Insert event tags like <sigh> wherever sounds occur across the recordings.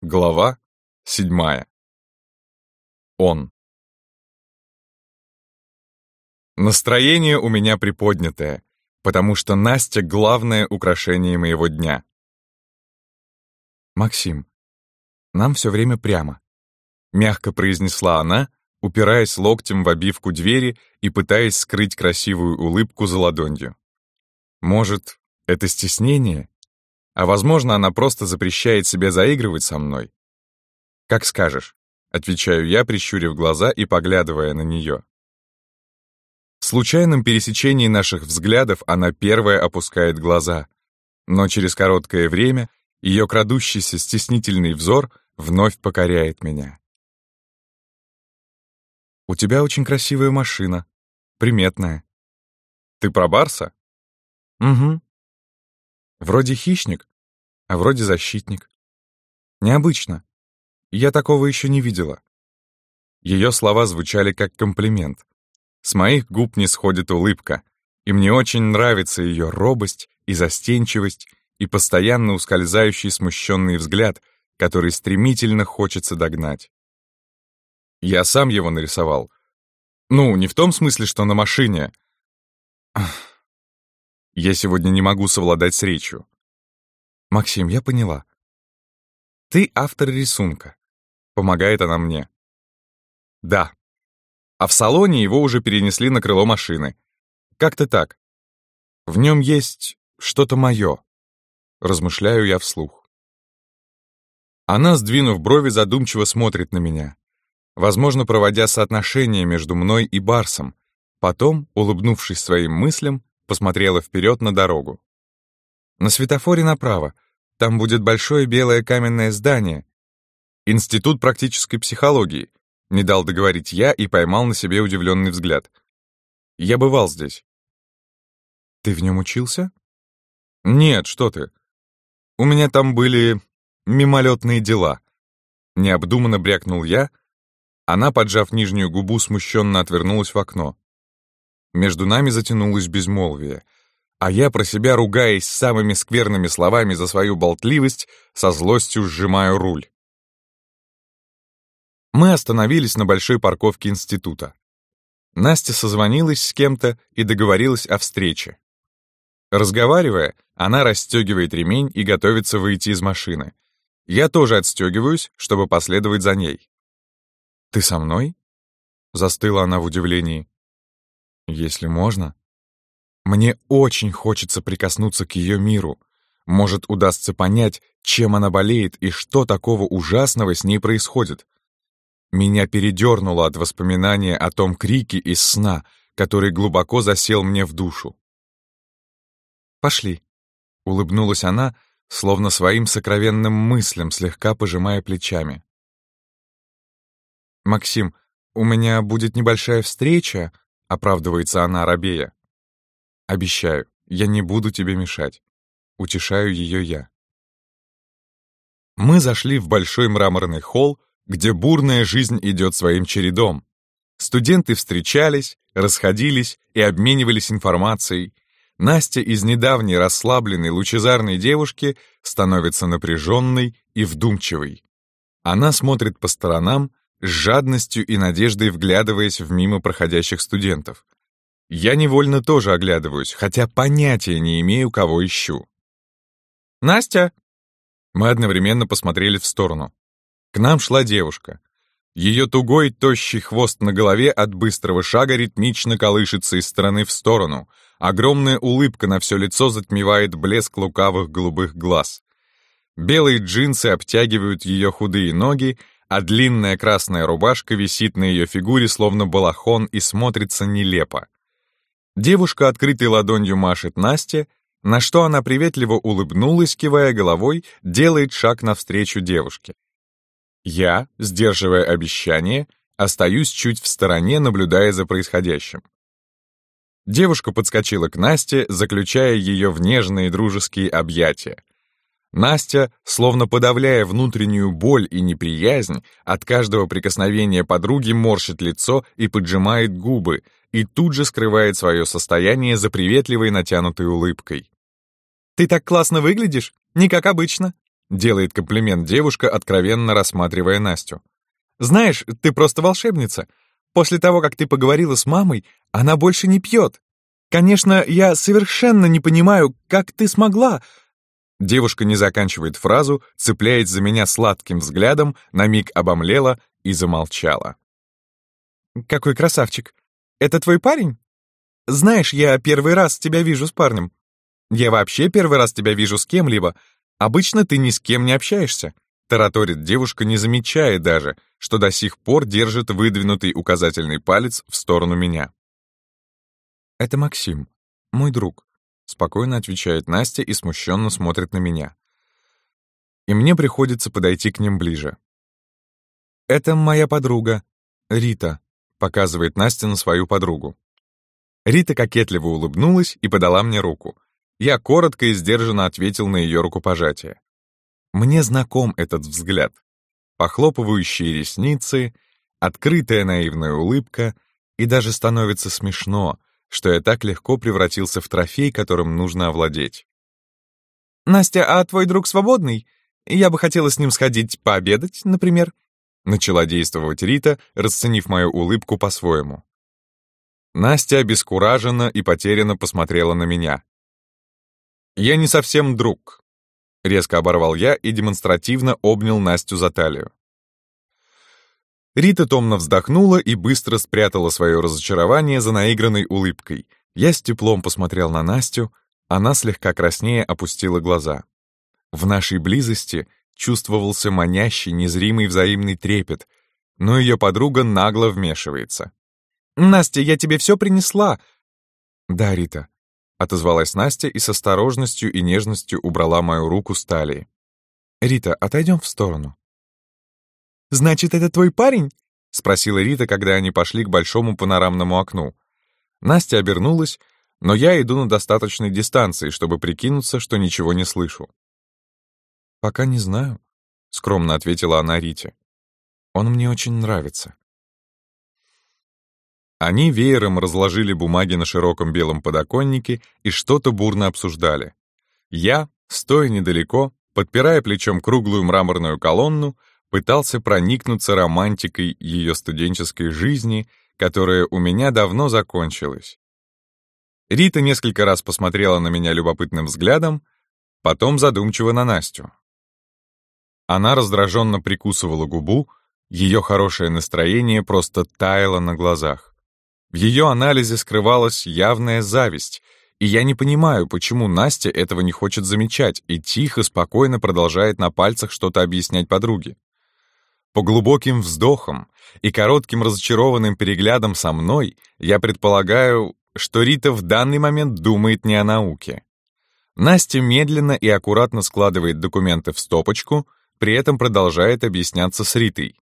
Глава седьмая. Он. Настроение у меня приподнятое, потому что Настя — главное украшение моего дня. «Максим, нам все время прямо», — мягко произнесла она, упираясь локтем в обивку двери и пытаясь скрыть красивую улыбку за ладонью. «Может, это стеснение? А возможно, она просто запрещает себе заигрывать со мной?» «Как скажешь», — отвечаю я, прищурив глаза и поглядывая на нее. В случайном пересечении наших взглядов она первая опускает глаза, но через короткое время ее крадущийся стеснительный взор вновь покоряет меня. «У тебя очень красивая машина. Приметная. Ты про Барса?» «Угу. Вроде хищник, а вроде защитник. Необычно. Я такого еще не видела». Ее слова звучали как комплимент. С моих губ не сходит улыбка, и мне очень нравится ее робость и застенчивость и постоянно ускользающий смущенный взгляд, который стремительно хочется догнать. Я сам его нарисовал. Ну, не в том смысле, что на машине. Я сегодня не могу совладать с речью. Максим, я поняла. Ты автор рисунка. Помогает она мне. Да, а в салоне его уже перенесли на крыло машины. Как-то так. В нем есть что-то мое. Размышляю я вслух. Она, сдвинув брови, задумчиво смотрит на меня, возможно, проводя соотношение между мной и Барсом. Потом, улыбнувшись своим мыслям, посмотрела вперед на дорогу. На светофоре направо. Там будет большое белое каменное здание. Институт практической психологии. Не дал договорить я и поймал на себе удивленный взгляд. Я бывал здесь. Ты в нем учился? Нет, что ты. У меня там были мимолетные дела. Необдуманно брякнул я. Она, поджав нижнюю губу, смущенно отвернулась в окно. Между нами затянулось безмолвие, а я, про себя ругаясь самыми скверными словами за свою болтливость, со злостью сжимаю руль. Мы остановились на большой парковке института. Настя созвонилась с кем-то и договорилась о встрече. Разговаривая, она расстегивает ремень и готовится выйти из машины. Я тоже отстегиваюсь, чтобы последовать за ней. «Ты со мной?» Застыла она в удивлении. «Если можно». Мне очень хочется прикоснуться к ее миру. Может, удастся понять, чем она болеет и что такого ужасного с ней происходит. Меня передернуло от воспоминания о том крике из сна, который глубоко засел мне в душу. «Пошли», — улыбнулась она, словно своим сокровенным мыслям, слегка пожимая плечами. «Максим, у меня будет небольшая встреча», — оправдывается она, рабея. «Обещаю, я не буду тебе мешать», — утешаю ее я. Мы зашли в большой мраморный холл, где бурная жизнь идет своим чередом. Студенты встречались, расходились и обменивались информацией. Настя из недавней расслабленной лучезарной девушки становится напряженной и вдумчивой. Она смотрит по сторонам, с жадностью и надеждой вглядываясь в мимо проходящих студентов. Я невольно тоже оглядываюсь, хотя понятия не имею, кого ищу. «Настя!» Мы одновременно посмотрели в сторону. К нам шла девушка. Ее тугой, тощий хвост на голове от быстрого шага ритмично колышется из стороны в сторону. Огромная улыбка на все лицо затмевает блеск лукавых голубых глаз. Белые джинсы обтягивают ее худые ноги, а длинная красная рубашка висит на ее фигуре, словно балахон, и смотрится нелепо. Девушка открытой ладонью машет Насте, на что она приветливо улыбнулась, кивая головой, делает шаг навстречу девушке. Я, сдерживая обещание, остаюсь чуть в стороне, наблюдая за происходящим. Девушка подскочила к Насте, заключая ее в нежные дружеские объятия. Настя, словно подавляя внутреннюю боль и неприязнь, от каждого прикосновения подруги морщит лицо и поджимает губы, и тут же скрывает свое состояние за приветливой натянутой улыбкой. «Ты так классно выглядишь, не как обычно», — делает комплимент девушка, откровенно рассматривая Настю. «Знаешь, ты просто волшебница. После того, как ты поговорила с мамой, она больше не пьет. Конечно, я совершенно не понимаю, как ты смогла...» Девушка не заканчивает фразу, цепляет за меня сладким взглядом, на миг обомлела и замолчала. «Какой красавчик! Это твой парень? Знаешь, я первый раз тебя вижу с парнем. Я вообще первый раз тебя вижу с кем-либо. Обычно ты ни с кем не общаешься». Тараторит девушка, не замечая даже, что до сих пор держит выдвинутый указательный палец в сторону меня. «Это Максим, мой друг», — спокойно отвечает Настя и смущенно смотрит на меня. И мне приходится подойти к ним ближе. «Это моя подруга, Рита», — показывает Настя на свою подругу. Рита кокетливо улыбнулась и подала мне руку. Я коротко и сдержанно ответил на ее рукопожатие. Мне знаком этот взгляд. Похлопывающие ресницы, открытая наивная улыбка, и даже становится смешно, что я так легко превратился в трофей, которым нужно овладеть. «Настя, а твой друг свободный? Я бы хотела с ним сходить пообедать, например». Начала действовать Рита, расценив мою улыбку по-своему. Настя обескураженно и потерянно посмотрела на меня. «Я не совсем друг», Резко оборвал я и демонстративно обнял Настю за талию. Рита томно вздохнула и быстро спрятала свое разочарование за наигранной улыбкой. Я с теплом посмотрел на Настю, она слегка краснее опустила глаза. В нашей близости чувствовался манящий, незримый взаимный трепет, но ее подруга нагло вмешивается. «Настя, я тебе все принесла!» «Да, Рита, Отозвалась Настя и с осторожностью и нежностью убрала мою руку с талии. «Рита, отойдем в сторону». «Значит, это твой парень?» — спросила Рита, когда они пошли к большому панорамному окну. Настя обернулась, но я иду на достаточной дистанции, чтобы прикинуться, что ничего не слышу. «Пока не знаю», — скромно ответила она Рите. «Он мне очень нравится». Они веером разложили бумаги на широком белом подоконнике и что-то бурно обсуждали. Я, стоя недалеко, подпирая плечом круглую мраморную колонну, пытался проникнуться романтикой ее студенческой жизни, которая у меня давно закончилась. Рита несколько раз посмотрела на меня любопытным взглядом, потом задумчиво на Настю. Она раздраженно прикусывала губу, ее хорошее настроение просто таяло на глазах. В ее анализе скрывалась явная зависть, и я не понимаю, почему Настя этого не хочет замечать и тихо, спокойно продолжает на пальцах что-то объяснять подруге. По глубоким вздохам и коротким разочарованным переглядом со мной я предполагаю, что Рита в данный момент думает не о науке. Настя медленно и аккуратно складывает документы в стопочку, при этом продолжает объясняться с Ритой.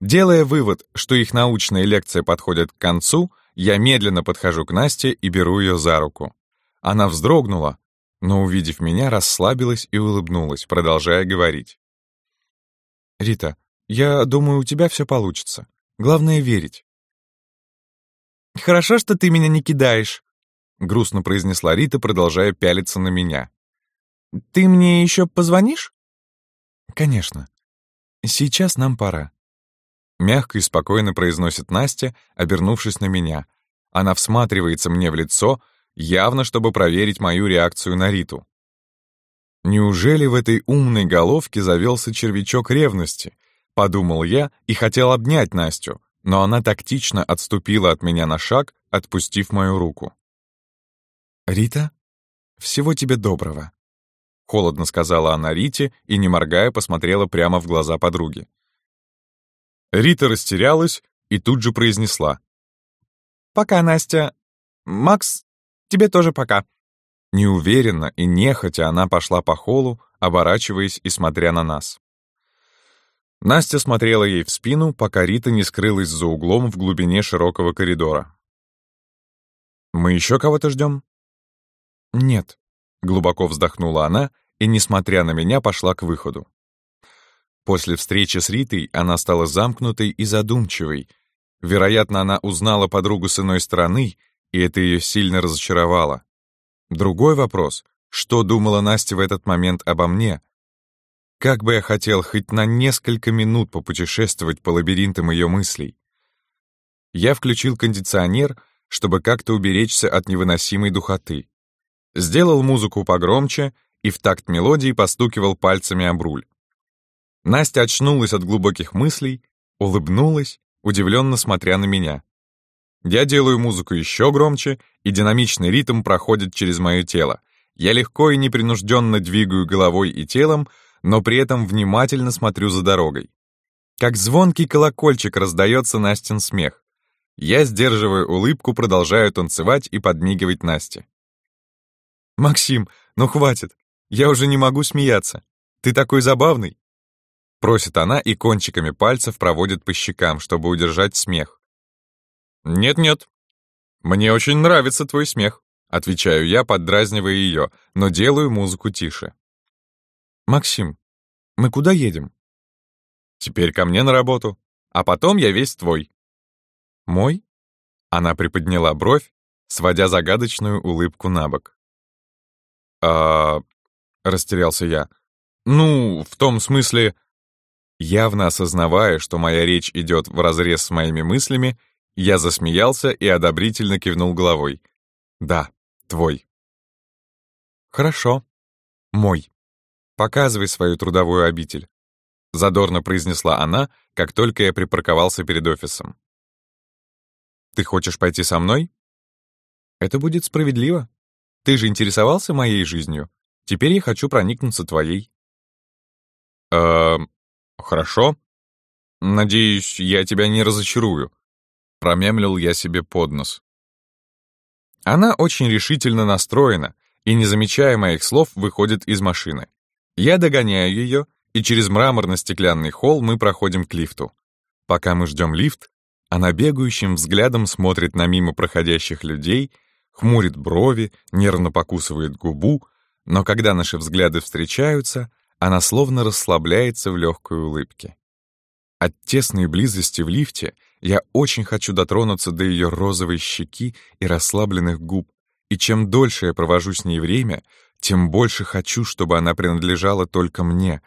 Делая вывод, что их научная лекция подходит к концу, я медленно подхожу к Насте и беру ее за руку. Она вздрогнула, но, увидев меня, расслабилась и улыбнулась, продолжая говорить. «Рита, я думаю, у тебя все получится. Главное — верить». «Хорошо, что ты меня не кидаешь», — грустно произнесла Рита, продолжая пялиться на меня. «Ты мне еще позвонишь?» «Конечно. Сейчас нам пора». Мягко и спокойно произносит Настя, обернувшись на меня. Она всматривается мне в лицо, явно чтобы проверить мою реакцию на Риту. Неужели в этой умной головке завелся червячок ревности? Подумал я и хотел обнять Настю, но она тактично отступила от меня на шаг, отпустив мою руку. «Рита, всего тебе доброго», — холодно сказала она Рите и, не моргая, посмотрела прямо в глаза подруги. Рита растерялась и тут же произнесла. «Пока, Настя. Макс, тебе тоже пока». Неуверенно и нехотя она пошла по холу, оборачиваясь и смотря на нас. Настя смотрела ей в спину, пока Рита не скрылась за углом в глубине широкого коридора. «Мы еще кого-то ждем?» «Нет», — глубоко вздохнула она и, несмотря на меня, пошла к выходу. После встречи с Ритой она стала замкнутой и задумчивой. Вероятно, она узнала подругу с иной стороны, и это ее сильно разочаровало. Другой вопрос — что думала Настя в этот момент обо мне? Как бы я хотел хоть на несколько минут попутешествовать по лабиринтам ее мыслей. Я включил кондиционер, чтобы как-то уберечься от невыносимой духоты. Сделал музыку погромче и в такт мелодии постукивал пальцами об руль. Настя очнулась от глубоких мыслей, улыбнулась, удивленно смотря на меня. Я делаю музыку еще громче, и динамичный ритм проходит через мое тело. Я легко и непринужденно двигаю головой и телом, но при этом внимательно смотрю за дорогой. Как звонкий колокольчик раздается Настин смех. Я, сдерживая улыбку, продолжаю танцевать и подмигивать Насте. «Максим, ну хватит, я уже не могу смеяться. Ты такой забавный!» Просит она и кончиками пальцев проводит по щекам, чтобы удержать смех. «Нет-нет, мне очень нравится твой смех», отвечаю я, поддразнивая ее, но делаю музыку тише. «Максим, мы куда едем?» «Теперь ко мне на работу, а потом я весь твой». «Мой?» Она приподняла бровь, сводя загадочную улыбку на бок. «А...» — растерялся я. «Ну, в том смысле...» Явно осознавая, что моя речь идет вразрез с моими мыслями, я засмеялся и одобрительно кивнул головой. «Да, твой». «Хорошо. Мой. Показывай свою трудовую обитель», — задорно произнесла она, как только я припарковался перед офисом. «Ты хочешь пойти со мной?» «Это будет справедливо. Ты же интересовался моей жизнью. Теперь я хочу проникнуться твоей». «Эм, хорошо. Надеюсь, я тебя не разочарую», — промямлил я себе под нос. Она очень решительно настроена и, не замечая моих слов, выходит из машины. Я догоняю ее, и через мраморно-стеклянный холл мы проходим к лифту. Пока мы ждем лифт, она бегающим взглядом смотрит на мимо проходящих людей, хмурит брови, нервно покусывает губу, но когда наши взгляды встречаются, она словно расслабляется в легкой улыбке. От тесной близости в лифте я очень хочу дотронуться до ее розовой щеки и расслабленных губ, и чем дольше я провожу с ней время, тем больше хочу, чтобы она принадлежала только мне.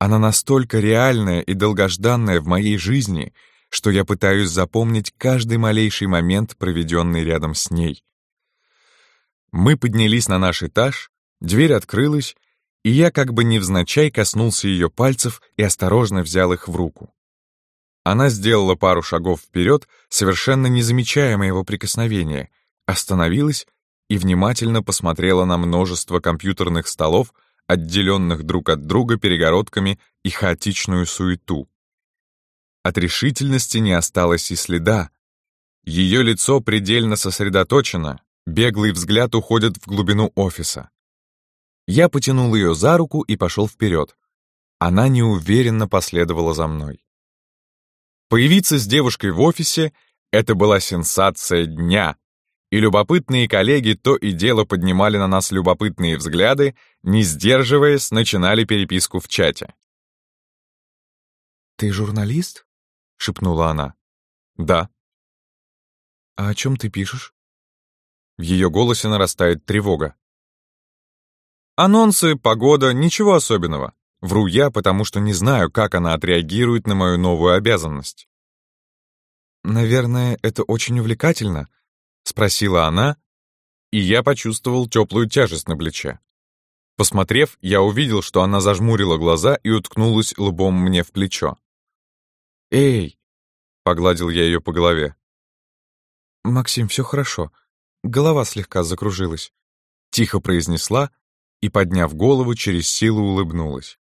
Она настолько реальная и долгожданная в моей жизни — что я пытаюсь запомнить каждый малейший момент, проведенный рядом с ней. Мы поднялись на наш этаж, дверь открылась, и я как бы невзначай коснулся ее пальцев и осторожно взял их в руку. Она сделала пару шагов вперед, совершенно не замечая моего прикосновения, остановилась и внимательно посмотрела на множество компьютерных столов, отделенных друг от друга перегородками и хаотичную суету. От решительности не осталось и следа. Ее лицо предельно сосредоточено, беглый взгляд уходит в глубину офиса. Я потянул ее за руку и пошел вперед. Она неуверенно последовала за мной. Появиться с девушкой в офисе — это была сенсация дня, и любопытные коллеги то и дело поднимали на нас любопытные взгляды, не сдерживаясь, начинали переписку в чате. «Ты журналист?» — шепнула она. «Да». «А о чем ты пишешь?» В ее голосе нарастает тревога. «Анонсы, погода, ничего особенного. Вру я, потому что не знаю, как она отреагирует на мою новую обязанность». «Наверное, это очень увлекательно?» — спросила она, и я почувствовал теплую тяжесть на плече. Посмотрев, я увидел, что она зажмурила глаза и уткнулась лбом мне в плечо. «Эй!» — погладил я ее по голове. «Максим, все хорошо. Голова слегка закружилась», — тихо произнесла и, подняв голову, через силу улыбнулась.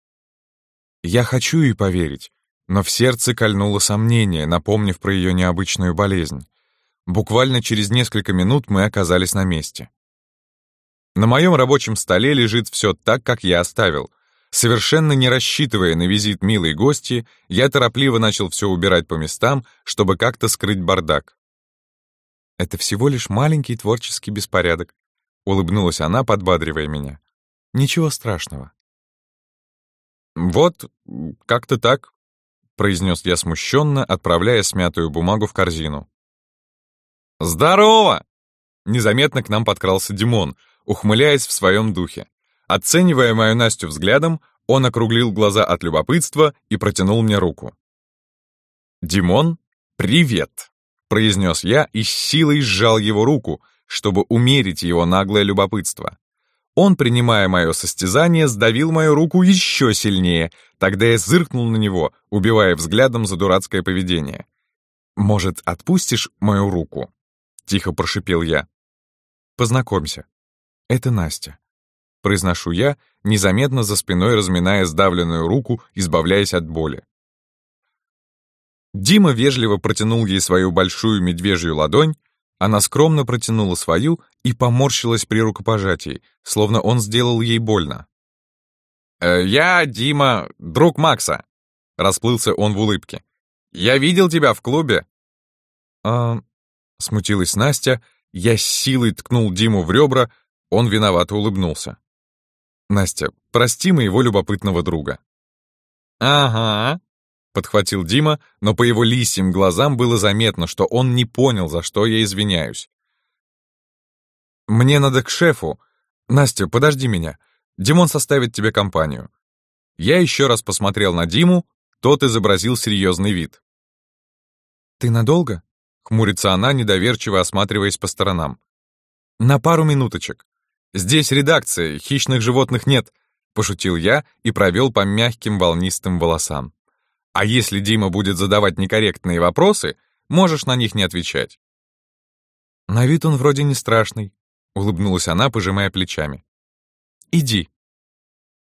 Я хочу ей поверить, но в сердце кольнуло сомнение, напомнив про ее необычную болезнь. Буквально через несколько минут мы оказались на месте. На моем рабочем столе лежит все так, как я оставил, Совершенно не рассчитывая на визит милой гости, я торопливо начал все убирать по местам, чтобы как-то скрыть бардак. «Это всего лишь маленький творческий беспорядок», — улыбнулась она, подбадривая меня. «Ничего страшного». «Вот, как-то так», — произнес я смущенно, отправляя смятую бумагу в корзину. «Здорово!» Незаметно к нам подкрался Димон, ухмыляясь в своем духе. Оценивая мою Настю взглядом, Он округлил глаза от любопытства и протянул мне руку. «Димон, привет!» — произнес я и с силой сжал его руку, чтобы умерить его наглое любопытство. Он, принимая мое состязание, сдавил мою руку еще сильнее, тогда я зыркнул на него, убивая взглядом за дурацкое поведение. «Может, отпустишь мою руку?» — тихо прошипел я. «Познакомься. Это Настя». Произношу я, незаметно за спиной разминая сдавленную руку, избавляясь от боли. Дима вежливо протянул ей свою большую медвежью ладонь, она скромно протянула свою и поморщилась при рукопожатии, словно он сделал ей больно. «Э, «Я Дима, друг Макса», — расплылся он в улыбке. «Я видел тебя в клубе». «А...» — смутилась Настя, я с силой ткнул Диму в ребра, он виновато улыбнулся. «Настя, прости моего любопытного друга». «Ага», — подхватил Дима, но по его лисьим глазам было заметно, что он не понял, за что я извиняюсь. «Мне надо к шефу. Настя, подожди меня. Димон составит тебе компанию». Я еще раз посмотрел на Диму, тот изобразил серьезный вид. «Ты надолго?» — хмурится она, недоверчиво осматриваясь по сторонам. «На пару минуточек. Здесь редакция, хищных животных нет», — пошутил я и провел по мягким волнистым волосам. А если Дима будет задавать некорректные вопросы, можешь на них не отвечать. На вид он вроде не страшный, улыбнулась она, пожимая плечами. Иди.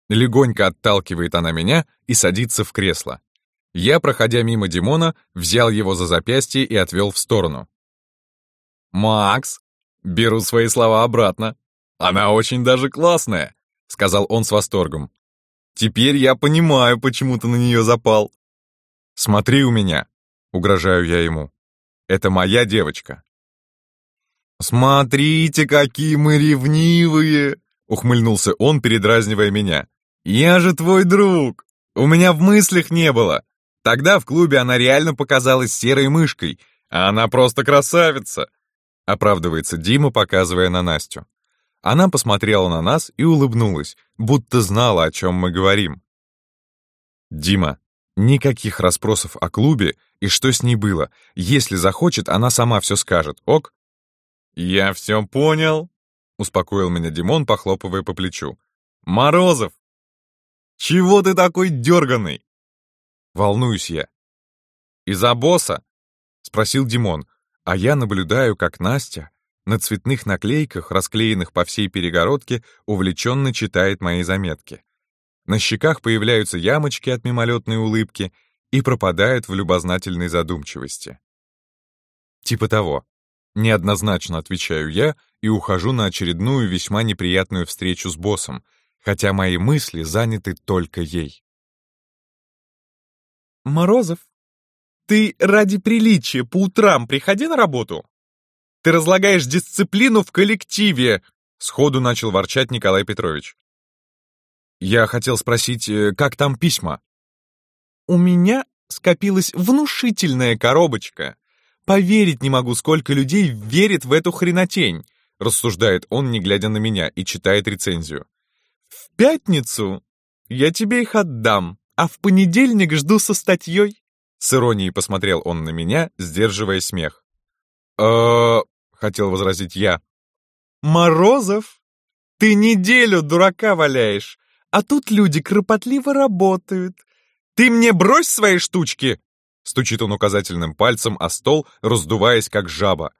Легонько отталкивает она меня и садится в кресло. Я, проходя мимо Димона, взял его за запястье и отвел в сторону. «Макс, беру свои слова обратно. Она очень даже классная», — сказал он с восторгом. «Теперь я понимаю, почему ты на нее запал. «Смотри у меня!» — угрожаю я ему. «Это моя девочка!» «Смотрите, какие мы ревнивые!» — ухмыльнулся он, передразнивая меня. «Я же твой друг! У меня в мыслях не было! Тогда в клубе она реально показалась серой мышкой, а она просто красавица!» — оправдывается Дима, показывая на Настю. Она посмотрела на нас и улыбнулась, будто знала, о чем мы говорим. «Дима, Никаких расспросов о клубе и что с ней было. Если захочет, она сама все скажет, ок? «Я все понял», — успокоил меня Димон, похлопывая по плечу. «Морозов! Чего ты такой дерганый?» Волнуюсь я. «Из-за босса?» — спросил Димон, а я наблюдаю, как Настя на цветных наклейках, расклеенных по всей перегородке, увлеченно читает мои заметки. На щеках появляются ямочки от мимолетной улыбки и пропадают в любознательной задумчивости. Типа того. Неоднозначно отвечаю я и ухожу на очередную весьма неприятную встречу с боссом, хотя мои мысли заняты только ей. «Морозов, ты ради приличия по утрам приходи на работу. Ты разлагаешь дисциплину в коллективе!» Сходу начал ворчать Николай Петрович. Я хотел спросить, э, как там письма? У меня скопилась внушительная коробочка. Поверить не могу, сколько людей верит в эту хренотень, рассуждает он, не глядя на меня, и читает рецензию. В пятницу я тебе их отдам, а в понедельник жду со статьей. С иронией посмотрел он на меня, сдерживая смех. э хотел возразить я. «Морозов, ты неделю дурака валяешь, а тут люди кропотливо работают. Ты мне брось свои штучки!» Стучит он указательным пальцем о стол, раздуваясь как жаба.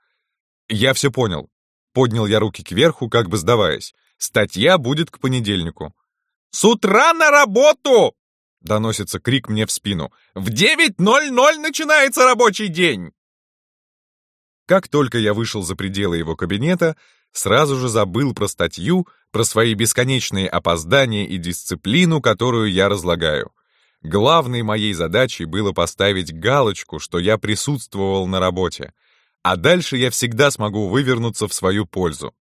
«Я все понял». Поднял я руки кверху, как бы сдаваясь. Статья будет к понедельнику. «С утра на работу!» Доносится крик мне в спину. «В 9.00 начинается рабочий день!» Как только я вышел за пределы его кабинета, сразу же забыл про статью, про свои бесконечные опоздания и дисциплину, которую я разлагаю. Главной моей задачей было поставить галочку, что я присутствовал на работе, а дальше я всегда смогу вывернуться в свою пользу.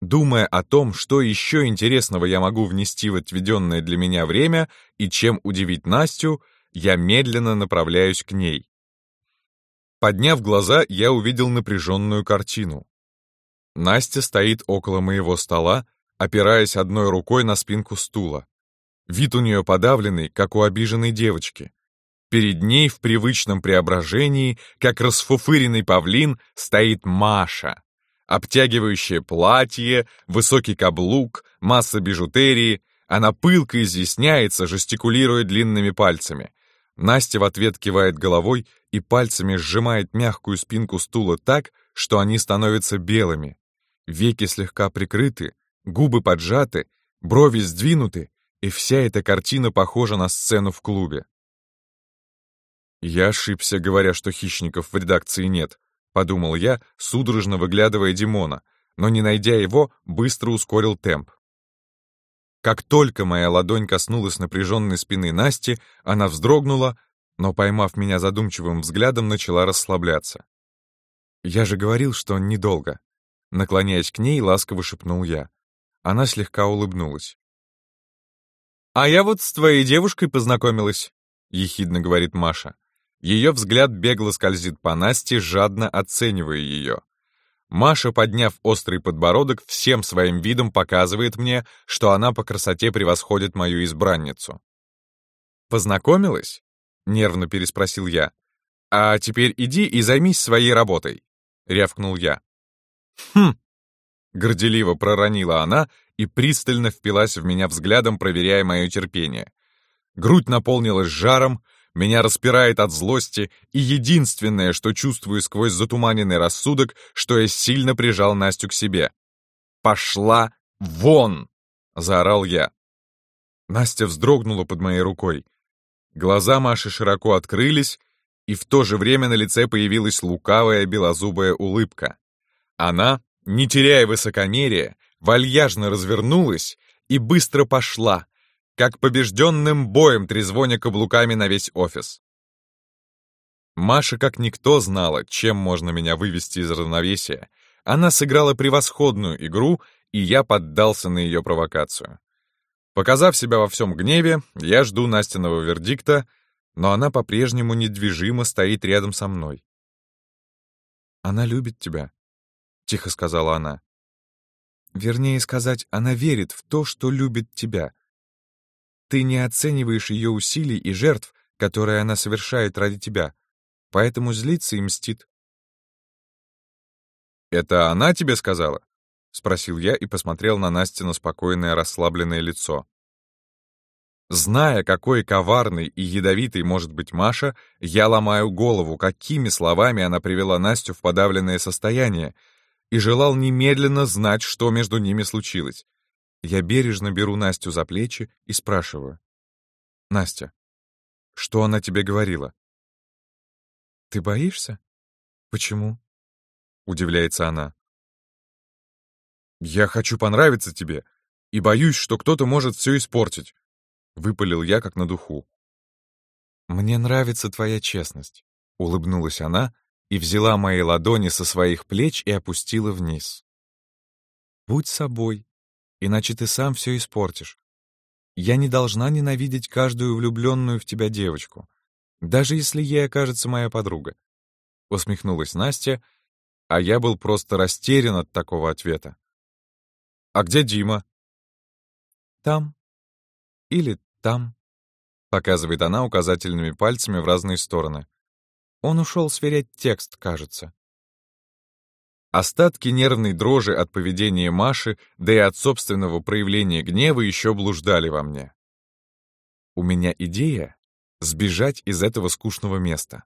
Думая о том, что еще интересного я могу внести в отведенное для меня время и чем удивить Настю, я медленно направляюсь к ней. Подняв глаза, я увидел напряженную картину. Настя стоит около моего стола, опираясь одной рукой на спинку стула. Вид у нее подавленный, как у обиженной девочки. Перед ней в привычном преображении, как расфуфыренный павлин, стоит Маша. Обтягивающее платье, высокий каблук, масса бижутерии. Она пылко изъясняется, жестикулируя длинными пальцами. Настя в ответ кивает головой и пальцами сжимает мягкую спинку стула так, что они становятся белыми. Веки слегка прикрыты, губы поджаты, брови сдвинуты, и вся эта картина похожа на сцену в клубе. Я ошибся, говоря, что хищников в редакции нет, подумал я, судорожно выглядывая Димона, но, не найдя его, быстро ускорил темп. Как только моя ладонь коснулась напряженной спины Насти, она вздрогнула, но, поймав меня задумчивым взглядом, начала расслабляться. «Я же говорил, что недолго». Наклоняясь к ней, ласково шепнул я. Она слегка улыбнулась. «А я вот с твоей девушкой познакомилась», — ехидно говорит Маша. Ее взгляд бегло скользит по Насте, жадно оценивая ее. Маша, подняв острый подбородок, всем своим видом показывает мне, что она по красоте превосходит мою избранницу. «Познакомилась?» — нервно переспросил я. «А теперь иди и займись своей работой», — рявкнул я. «Хм!» — горделиво проронила она и пристально впилась в меня взглядом, проверяя мое терпение. Грудь наполнилась жаром, меня распирает от злости, и единственное, что чувствую сквозь затуманенный рассудок, что я сильно прижал Настю к себе. «Пошла вон!» — заорал я. Настя вздрогнула под моей рукой. Глаза Маши широко открылись, и в то же время на лице появилась лукавая белозубая улыбка. Она, не теряя высокомерия, вальяжно развернулась и быстро пошла, как побежденным боем трезвоня каблуками на весь офис. Маша как никто знала, чем можно меня вывести из равновесия. Она сыграла превосходную игру, и я поддался на ее провокацию. Показав себя во всем гневе, я жду Настиного вердикта, но она по-прежнему недвижимо стоит рядом со мной. «Она любит тебя», — тихо сказала она. «Вернее сказать, она верит в то, что любит тебя. Ты не оцениваешь ее усилий и жертв, которые она совершает ради тебя, поэтому злится и мстит. «Это она тебе сказала?» — спросил я и посмотрел на Настина спокойное расслабленное лицо. Зная, какой коварный и ядовитый может быть Маша, я ломаю голову, какими словами она привела Настю в подавленное состояние, и желал немедленно знать, что между ними случилось. Я бережно беру Настю за плечи и спрашиваю. «Настя, что она тебе говорила?» «Ты боишься? Почему?» — удивляется она. «Я хочу понравиться тебе и боюсь, что кто-то может все испортить», — выпалил я как на духу. «Мне нравится твоя честность», — улыбнулась она и взяла мои ладони со своих плеч и опустила вниз. «Будь собой, иначе ты сам все испортишь. Я не должна ненавидеть каждую влюбленную в тебя девочку, даже если ей окажется моя подруга. Усмехнулась Настя, а я был просто растерян от такого ответа. «А где Дима?» «Там. Или там», — показывает она указательными пальцами в разные стороны. Он ушел сверять текст, кажется. Остатки нервной дрожи от поведения Маши, да и от собственного проявления гнева еще блуждали во мне. У меня идея — сбежать из этого скучного места.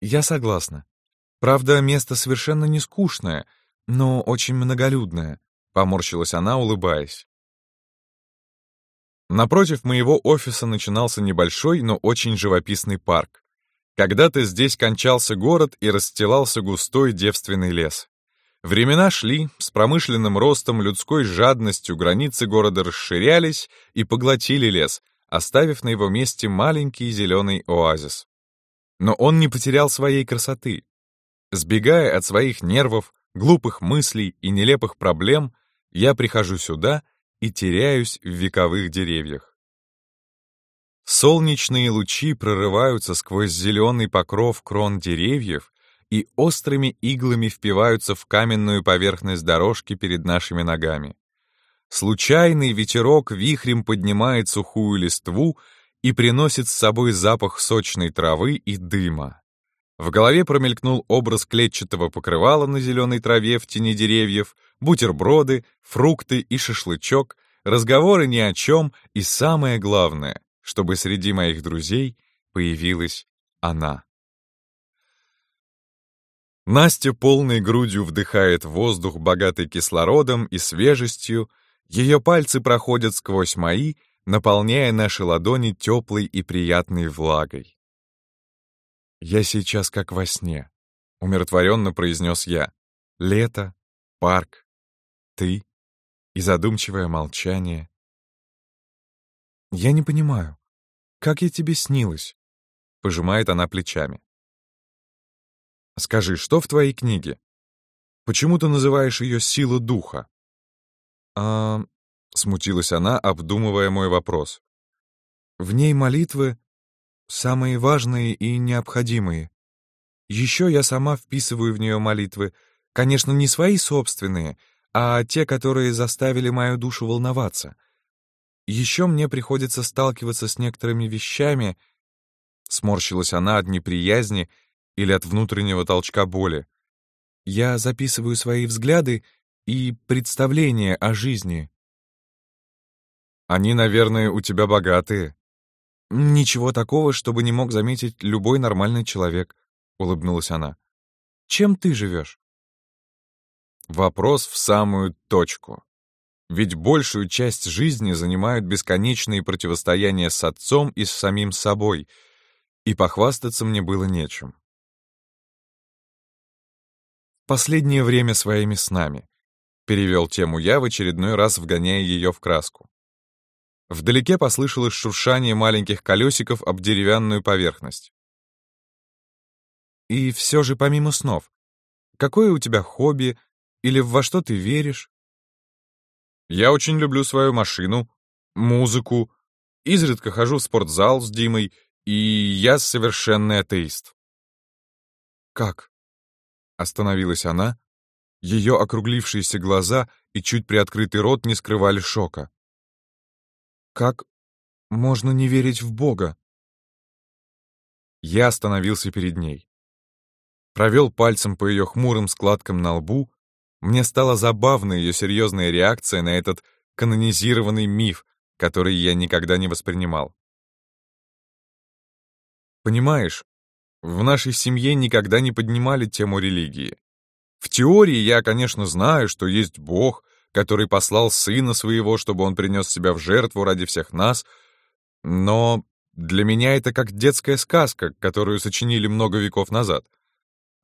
Я согласна. Правда, место совершенно не скучное, но очень многолюдное, — поморщилась она, улыбаясь. Напротив моего офиса начинался небольшой, но очень живописный парк. Когда-то здесь кончался город и расстилался густой девственный лес. Времена шли, с промышленным ростом, людской жадностью границы города расширялись и поглотили лес, оставив на его месте маленький зеленый оазис. Но он не потерял своей красоты. Сбегая от своих нервов, глупых мыслей и нелепых проблем, я прихожу сюда и теряюсь в вековых деревьях. Солнечные лучи прорываются сквозь зеленый покров крон деревьев и острыми иглами впиваются в каменную поверхность дорожки перед нашими ногами. случайный ветерок вихрем поднимает сухую листву и приносит с собой запах сочной травы и дыма. В голове промелькнул образ клетчатого покрывала на зеленой траве в тени деревьев, бутерброды, фрукты и шашлычок, разговоры ни о чем и самое главное, чтобы среди моих друзей появилась она. Настя полной грудью вдыхает воздух, богатый кислородом и свежестью, ее пальцы проходят сквозь мои, наполняя наши ладони теплой и приятной влагой. «Я сейчас как во сне», — умиротворенно произнес я. «Лето, парк, ты и задумчивое молчание». «Я не понимаю, как я тебе снилась?» — пожимает она плечами. «Скажи, что в твоей книге? Почему ты называешь ее «сила духа»?» «А...» — смутилась она, обдумывая мой вопрос. «В ней молитвы самые важные и необходимые. Еще я сама вписываю в нее молитвы, конечно, не свои собственные, а те, которые заставили мою душу волноваться. Еще мне приходится сталкиваться с некоторыми вещами, сморщилась она от неприязни или от внутреннего толчка боли. Я записываю свои взгляды и представления о жизни. Они, наверное, у тебя богатые, «Ничего такого, чтобы не мог заметить любой нормальный человек», — улыбнулась она. «Чем ты живешь?» Вопрос в самую точку. Ведь большую часть жизни занимают бесконечные противостояния с отцом и с самим собой, и похвастаться мне было нечем. «Последнее время своими снами», — перевел тему я, в очередной раз вгоняя ее в краску. Вдалеке послышалось шуршание маленьких колесиков об деревянную поверхность. «И все же помимо снов, какое у тебя хобби или во что ты веришь?» «Я очень люблю свою машину, музыку, изредка хожу в спортзал с Димой, и я совершенный атеист». «Как?» — остановилась она. Ее округлившиеся глаза и чуть приоткрытый рот не скрывали шока. Как можно не верить в Бога? Я остановился перед ней. Провел пальцем по ее хмурым складкам на лбу. Мне стала забавна ее серьезная реакция на этот канонизированный миф, который я никогда не воспринимал. Понимаешь, в нашей семье никогда не поднимали тему религии. В теории я, конечно, знаю, что есть Бог, который послал сына своего, чтобы он принес себя в жертву ради всех нас, но для меня это как детская сказка, которую сочинили много веков назад.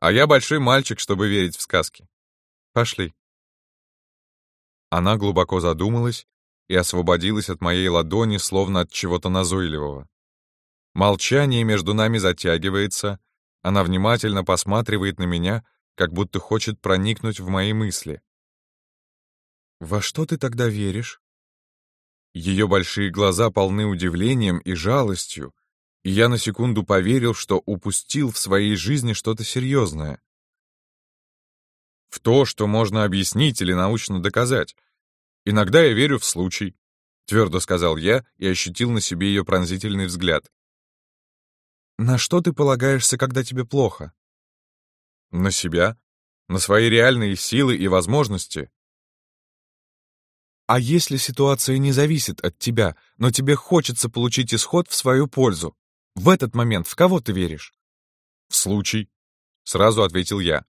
А я большой мальчик, чтобы верить в сказки. Пошли. Она глубоко задумалась и освободилась от моей ладони, словно от чего-то назойливого. Молчание между нами затягивается, она внимательно посматривает на меня, как будто хочет проникнуть в мои мысли. «Во что ты тогда веришь?» Ее большие глаза полны удивлением и жалостью, и я на секунду поверил, что упустил в своей жизни что-то серьезное. В то, что можно объяснить или научно доказать. Иногда я верю в случай, — твердо сказал я и ощутил на себе ее пронзительный взгляд. «На что ты полагаешься, когда тебе плохо?» «На себя, на свои реальные силы и возможности, а если ситуация не зависит от тебя, но тебе хочется получить исход в свою пользу? В этот момент в кого ты веришь? В случай, сразу ответил я.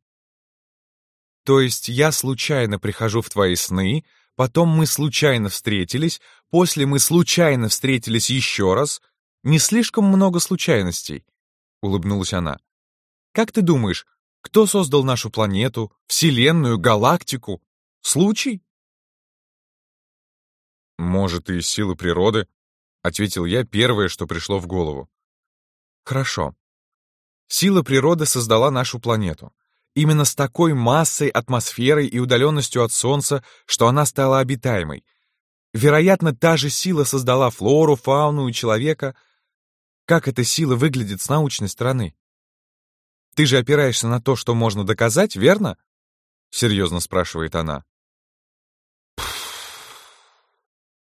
То есть я случайно прихожу в твои сны, потом мы случайно встретились, после мы случайно встретились еще раз. Не слишком много случайностей, улыбнулась она. Как ты думаешь, кто создал нашу планету, Вселенную, галактику? Случай? «Может, и силы природы?» — ответил я первое, что пришло в голову. «Хорошо. Сила природы создала нашу планету. Именно с такой массой, атмосферой и удаленностью от Солнца, что она стала обитаемой. Вероятно, та же сила создала флору, фауну и человека. Как эта сила выглядит с научной стороны? Ты же опираешься на то, что можно доказать, верно? Серьезно спрашивает она.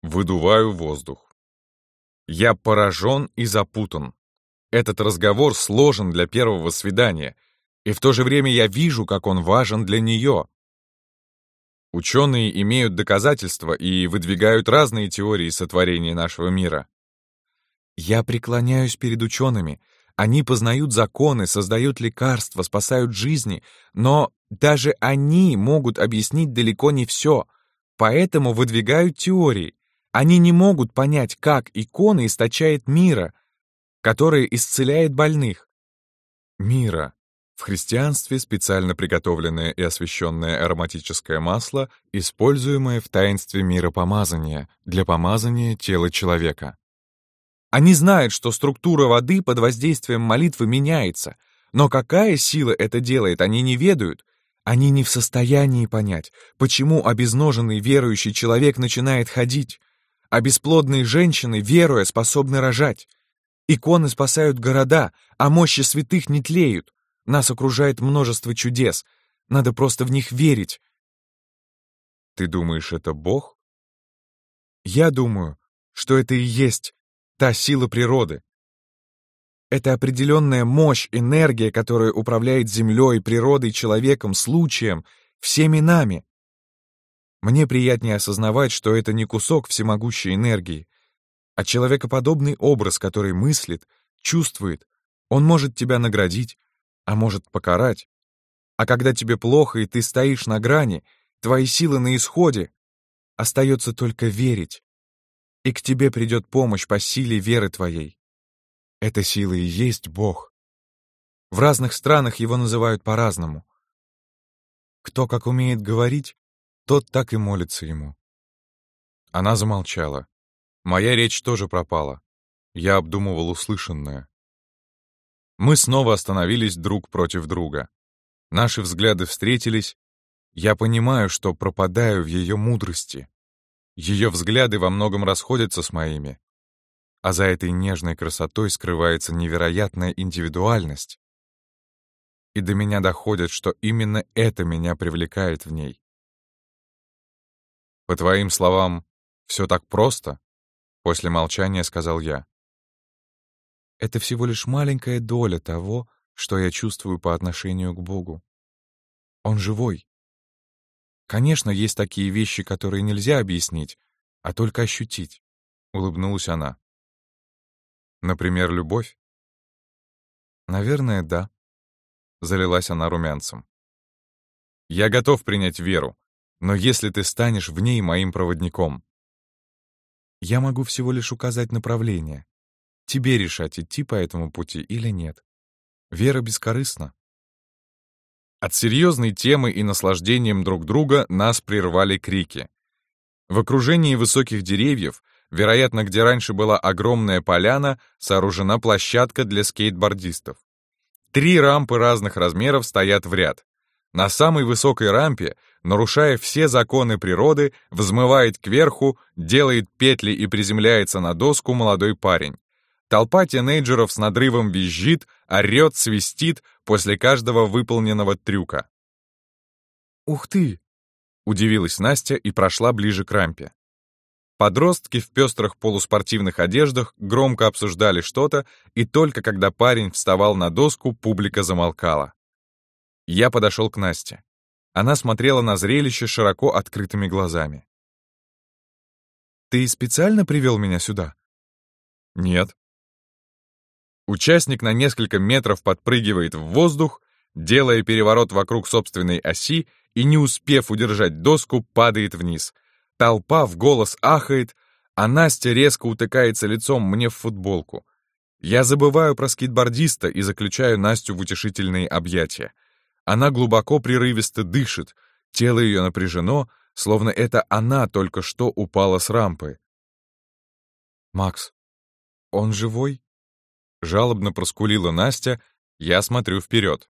Выдуваю воздух. Я поражен и запутан. Этот разговор сложен для первого свидания, и в то же время я вижу, как он важен для нее. Ученые имеют доказательства и выдвигают разные теории сотворения нашего мира. Я преклоняюсь перед учеными. Они познают законы, создают лекарства, спасают жизни, но даже они могут объяснить далеко не все, поэтому выдвигают теории. Они не могут понять, как икона источает мира, которое исцеляет больных. Мира. В христианстве специально приготовленное и освященное ароматическое масло, используемое в таинстве миропомазания для помазания тела человека. Они знают, что структура воды под воздействием молитвы меняется, но какая сила это делает, они не ведают. Они не в состоянии понять, почему обезноженный верующий человек начинает ходить, а бесплодные женщины, веруя, способны рожать. Иконы спасают города, а мощи святых не тлеют. Нас окружает множество чудес. Надо просто в них верить. Ты думаешь, это Бог? Я думаю, что это и есть та сила природы. Это определенная мощь, энергия, которая управляет землей, природой, человеком, случаем, всеми нами. Мне приятнее осознавать, что это не кусок всемогущей энергии, а человекоподобный образ, который мыслит, чувствует. Он может тебя наградить, а может покарать. А когда тебе плохо и ты стоишь на грани, твои силы на исходе, остается только верить. И к тебе придет помощь по силе веры твоей. Эта сила и есть Бог. В разных странах его называют по-разному. Кто как умеет говорить, тот так и молится ему. Она замолчала. Моя речь тоже пропала. Я обдумывал услышанное. Мы снова остановились друг против друга. Наши взгляды встретились. Я понимаю, что пропадаю в ее мудрости. Ее взгляды во многом расходятся с моими. А за этой нежной красотой скрывается невероятная индивидуальность. И до меня доходит, что именно это меня привлекает в ней. По твоим словам, все так просто? После молчания сказал я. Это всего лишь маленькая доля того, что я чувствую по отношению к Богу. Он живой. Конечно, есть такие вещи, которые нельзя объяснить, а только ощутить. Улыбнулась она. Например, любовь? Наверное, да. Залилась она румянцем. Я готов принять веру, но если ты станешь в ней моим проводником. Я могу всего лишь указать направление. Тебе решать, идти по этому пути или нет. Вера бескорыстна. От серьезной темы и наслаждением друг друга нас прервали крики. В окружении высоких деревьев, вероятно, где раньше была огромная поляна, сооружена площадка для скейтбордистов. Три рампы разных размеров стоят в ряд. На самой высокой рампе, нарушая все законы природы, взмывает кверху, делает петли и приземляется на доску молодой парень. Толпа тинейджеров с надрывом визжит, орёт, свистит после каждого выполненного трюка. «Ух ты!» — удивилась Настя и прошла ближе к рампе. Подростки в пестрых полуспортивных одеждах громко обсуждали что-то, и только когда парень вставал на доску, публика замолкала. Я подошел к Насте. Она смотрела на зрелище широко открытыми глазами. «Ты специально привел меня сюда?» «Нет», Участник на несколько метров подпрыгивает в воздух, делая переворот вокруг собственной оси и, не успев удержать доску, падает вниз. Толпа в голос ахает, а Настя резко утыкается лицом мне в футболку. Я забываю про скейтбордиста и заключаю Настю в утешительные объятия. Она глубоко прерывисто дышит, тело ее напряжено, словно это она только что упала с рампы. «Макс, он живой?» Жалобно проскулила Настя, я смотрю вперед.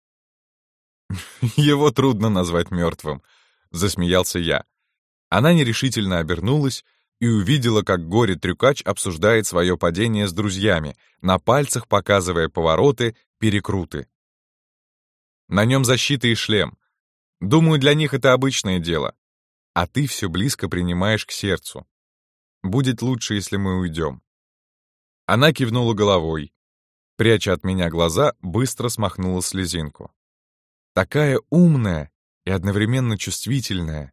<laughs> «Его трудно назвать мертвым», — засмеялся я. Она нерешительно обернулась и увидела, как горе-трюкач обсуждает свое падение с друзьями, на пальцах показывая повороты, перекруты. На нем защита и шлем. Думаю, для них это обычное дело. А ты все близко принимаешь к сердцу. Будет лучше, если мы уйдем». Она кивнула головой. Пряча от меня глаза, быстро смахнула слезинку. Такая умная и одновременно чувствительная.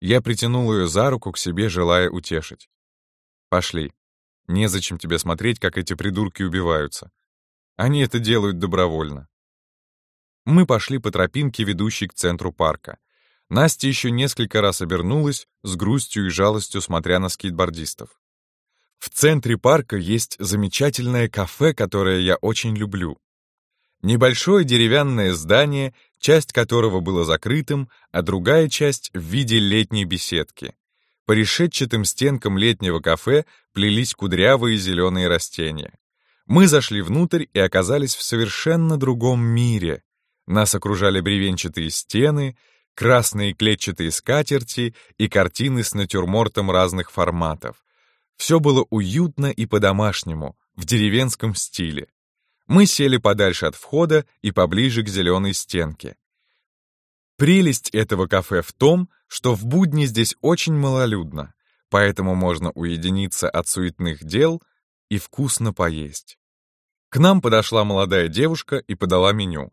Я притянул ее за руку к себе, желая утешить. «Пошли. Незачем тебе смотреть, как эти придурки убиваются. Они это делают добровольно». Мы пошли по тропинке, ведущей к центру парка. Настя еще несколько раз обернулась, с грустью и жалостью смотря на скейтбордистов. В центре парка есть замечательное кафе, которое я очень люблю. Небольшое деревянное здание, часть которого было закрытым, а другая часть в виде летней беседки. По решетчатым стенкам летнего кафе плелись кудрявые зеленые растения. Мы зашли внутрь и оказались в совершенно другом мире. Нас окружали бревенчатые стены, красные клетчатые скатерти и картины с натюрмортом разных форматов. Все было уютно и по-домашнему, в деревенском стиле. Мы сели подальше от входа и поближе к зеленой стенке. Прелесть этого кафе в том, что в будни здесь очень малолюдно, поэтому можно уединиться от суетных дел и вкусно поесть. К нам подошла молодая девушка и подала меню.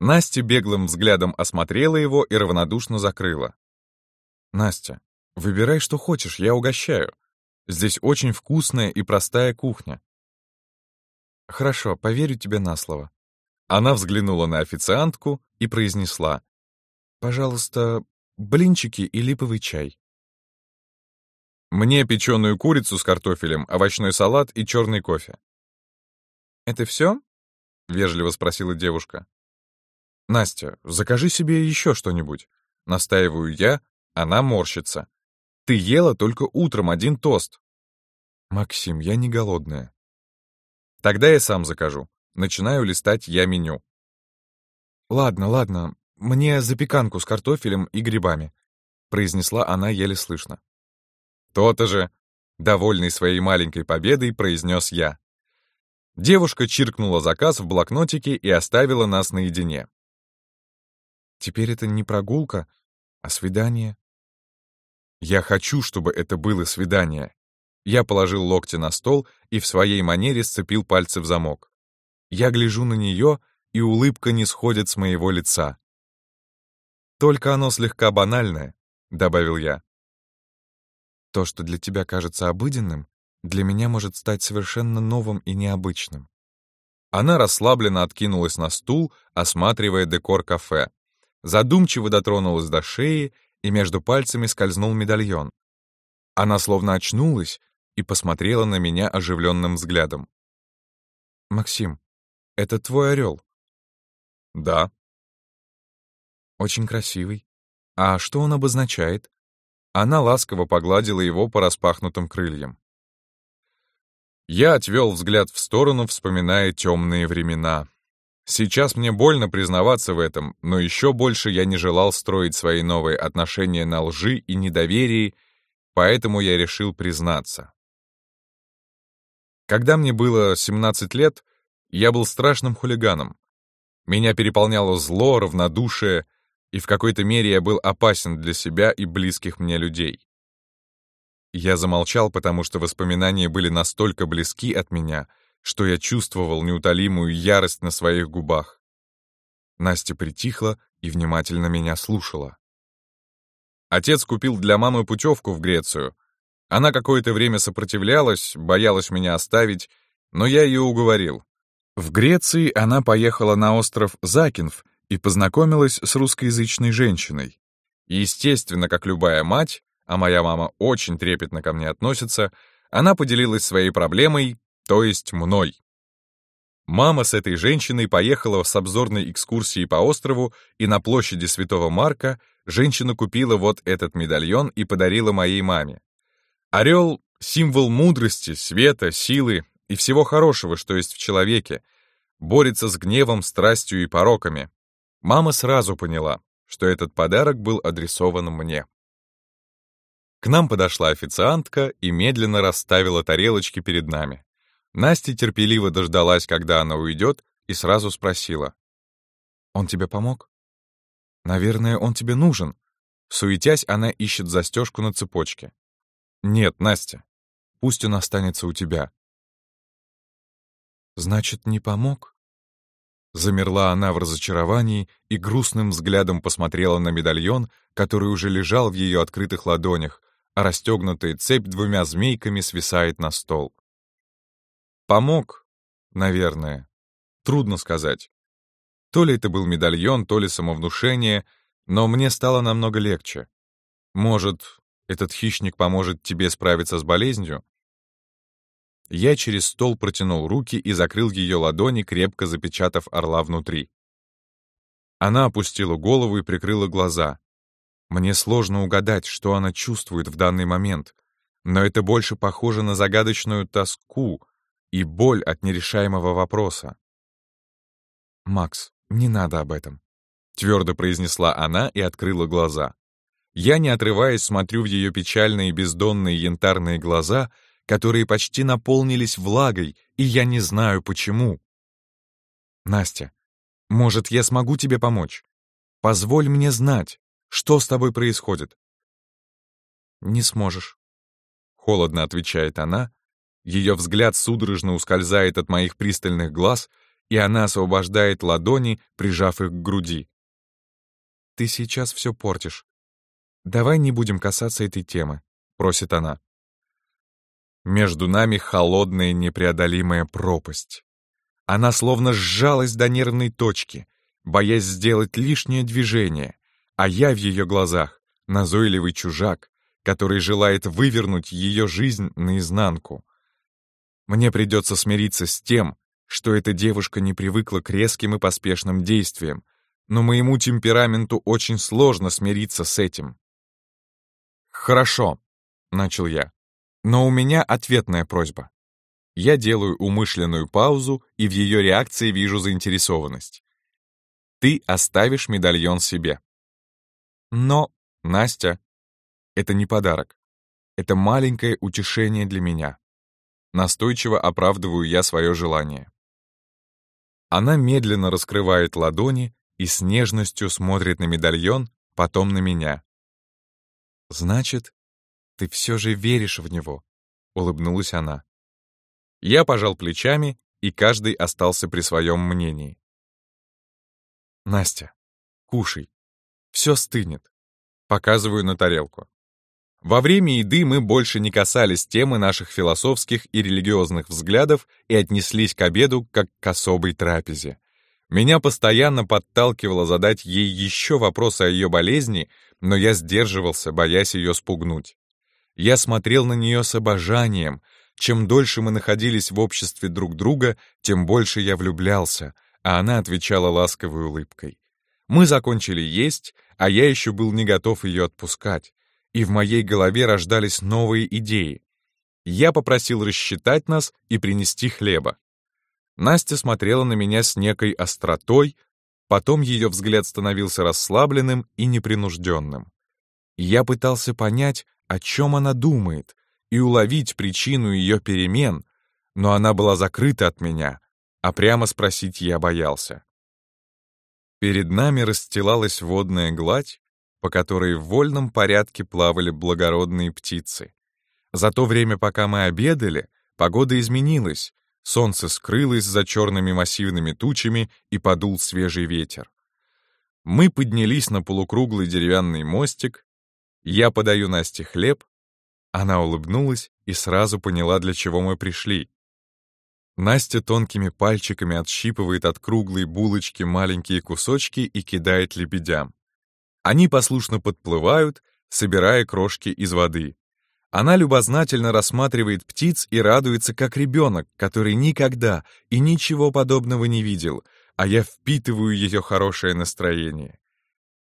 Настя беглым взглядом осмотрела его и равнодушно закрыла. «Настя, выбирай, что хочешь, я угощаю. Здесь очень вкусная и простая кухня». «Хорошо, поверю тебе на слово». Она взглянула на официантку и произнесла. «Пожалуйста, блинчики и липовый чай». «Мне печеную курицу с картофелем, овощной салат и черный кофе». «Это все?» — вежливо спросила девушка. «Настя, закажи себе еще что-нибудь». Настаиваю я, она морщится. «Ты ела только утром один тост». «Максим, я не голодная». «Тогда я сам закажу. Начинаю листать я меню». «Ладно, ладно, мне запеканку с картофелем и грибами», произнесла она еле слышно. «То-то же!» — довольный своей маленькой победой, произнес я. Девушка чиркнула заказ в блокнотике и оставила нас наедине. Теперь это не прогулка, а свидание. Я хочу, чтобы это было свидание. Я положил локти на стол и в своей манере сцепил пальцы в замок. Я гляжу на нее, и улыбка не сходит с моего лица. «Только оно слегка банальное», — добавил я. «То, что для тебя кажется обыденным, для меня может стать совершенно новым и необычным». Она расслабленно откинулась на стул, осматривая декор кафе задумчиво дотронулась до шеи, и между пальцами скользнул медальон. Она словно очнулась и посмотрела на меня оживленным взглядом. «Максим, это твой орел?» «Да». «Очень красивый. А что он обозначает?» Она ласково погладила его по распахнутым крыльям. Я отвел взгляд в сторону, вспоминая темные времена. Сейчас мне больно признаваться в этом, но еще больше я не желал строить свои новые отношения на лжи и недоверии, поэтому я решил признаться. Когда мне было 17 лет, я был страшным хулиганом. Меня переполняло зло, равнодушие, и в какой-то мере я был опасен для себя и близких мне людей. Я замолчал, потому что воспоминания были настолько близки от меня — что я чувствовал неутолимую ярость на своих губах. Настя притихла и внимательно меня слушала. Отец купил для мамы путевку в Грецию. Она какое-то время сопротивлялась, боялась меня оставить, но я ее уговорил. В Греции она поехала на остров Закинф и познакомилась с русскоязычной женщиной. Естественно, как любая мать, а моя мама очень трепетно ко мне относится, она поделилась своей проблемой, то есть мной. Мама с этой женщиной поехала с обзорной экскурсией по острову, и на площади Святого Марка женщина купила вот этот медальон и подарила моей маме. Орел — символ мудрости, света, силы и всего хорошего, что есть в человеке, борется с гневом, страстью и пороками. Мама сразу поняла, что этот подарок был адресован мне. К нам подошла официантка и медленно расставила тарелочки перед нами. Настя терпеливо дождалась, когда она уйдет, и сразу спросила. «Он тебе помог?» «Наверное, он тебе нужен». Суетясь, она ищет застежку на цепочке. «Нет, Настя, Пусть он останется у тебя». «Значит, не помог?» Замерла она в разочаровании и грустным взглядом посмотрела на медальон, который уже лежал в ее открытых ладонях, а расстегнутая цепь двумя змейками свисает на стол. Помог, наверное. Трудно сказать. То ли это был медальон, то ли самовнушение, но мне стало намного легче. Может, этот хищник поможет тебе справиться с болезнью? Я через стол протянул руки и закрыл ее ладони, крепко запечатав орла внутри. Она опустила голову и прикрыла глаза. Мне сложно угадать, что она чувствует в данный момент, но это больше похоже на загадочную тоску и боль от нерешаемого вопроса. «Макс, не надо об этом», — твердо произнесла она и открыла глаза. Я, не отрываясь, смотрю в ее печальные бездонные янтарные глаза, которые почти наполнились влагой, и я не знаю почему. «Настя, может, я смогу тебе помочь? Позволь мне знать, что с тобой происходит?» «Не сможешь», — холодно отвечает она. Ее взгляд судорожно ускользает от моих пристальных глаз, и она освобождает ладони, прижав их к груди. «Ты сейчас все портишь. Давай не будем касаться этой темы», — просит она. Между нами холодная непреодолимая пропасть. Она словно сжалась до нервной точки, боясь сделать лишнее движение, а я в ее глазах — назойливый чужак, который желает вывернуть ее жизнь наизнанку. Мне придется смириться с тем, что эта девушка не привыкла к резким и поспешным действиям, но моему темпераменту очень сложно смириться с этим. «Хорошо», — начал я, — «но у меня ответная просьба». Я делаю умышленную паузу и в ее реакции вижу заинтересованность. «Ты оставишь медальон себе». Но, Настя, это не подарок. Это маленькое утешение для меня. Настойчиво оправдываю я свое желание. Она медленно раскрывает ладони и с нежностью смотрит на медальон, потом на меня. «Значит, ты все же веришь в него», — улыбнулась она. Я пожал плечами, и каждый остался при своем мнении. «Настя, кушай. Все стынет. Показываю на тарелку. Во время еды мы больше не касались темы наших философских и религиозных взглядов и отнеслись к обеду как к особой трапезе. Меня постоянно подталкивало задать ей еще вопрос о ее болезни, но я сдерживался, боясь ее спугнуть. Я смотрел на нее с обожанием. Чем дольше мы находились в обществе друг друга, тем больше я влюблялся, а она отвечала ласковой улыбкой. Мы закончили есть, а я еще был не готов ее отпускать, и в моей голове рождались новые идеи. Я попросил рассчитать нас и принести хлеба. Настя смотрела на меня с некой остротой, потом ее взгляд становился расслабленным и непринужденным. Я пытался понять, о чем она думает, и уловить причину ее перемен, но она была закрыта от меня, а прямо спросить я боялся. Перед нами расстилалась водная гладь, по которой в вольном порядке плавали благородные птицы. За то время, пока мы обедали, погода изменилась, солнце скрылось за черными массивными тучами и подул свежий ветер. Мы поднялись на полукруглый деревянный мостик, я подаю Насте хлеб, она улыбнулась и сразу поняла, для чего мы пришли. Настя тонкими пальчиками отщипывает от круглой булочки маленькие кусочки и кидает лебедям. Они послушно подплывают, собирая крошки из воды. Она любознательно рассматривает птиц и радуется, как ребенок, который никогда и ничего подобного не видел, а я впитываю ее хорошее настроение.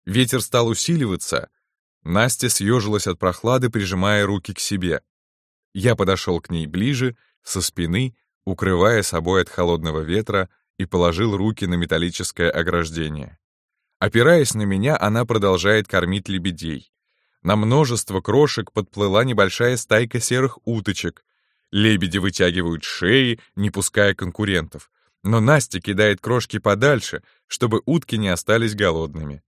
Ветер стал усиливаться. Настя съежилась от прохлады, прижимая руки к себе. Я подошел к ней ближе, со спины, укрывая собой от холодного ветра, и положил руки на металлическое ограждение. Опираясь на меня, она продолжает кормить лебедей. На множество крошек подплыла небольшая стайка серых уточек. Лебеди вытягивают шеи, не пуская конкурентов. Но Настя кидает крошки подальше, чтобы утки не остались голодными.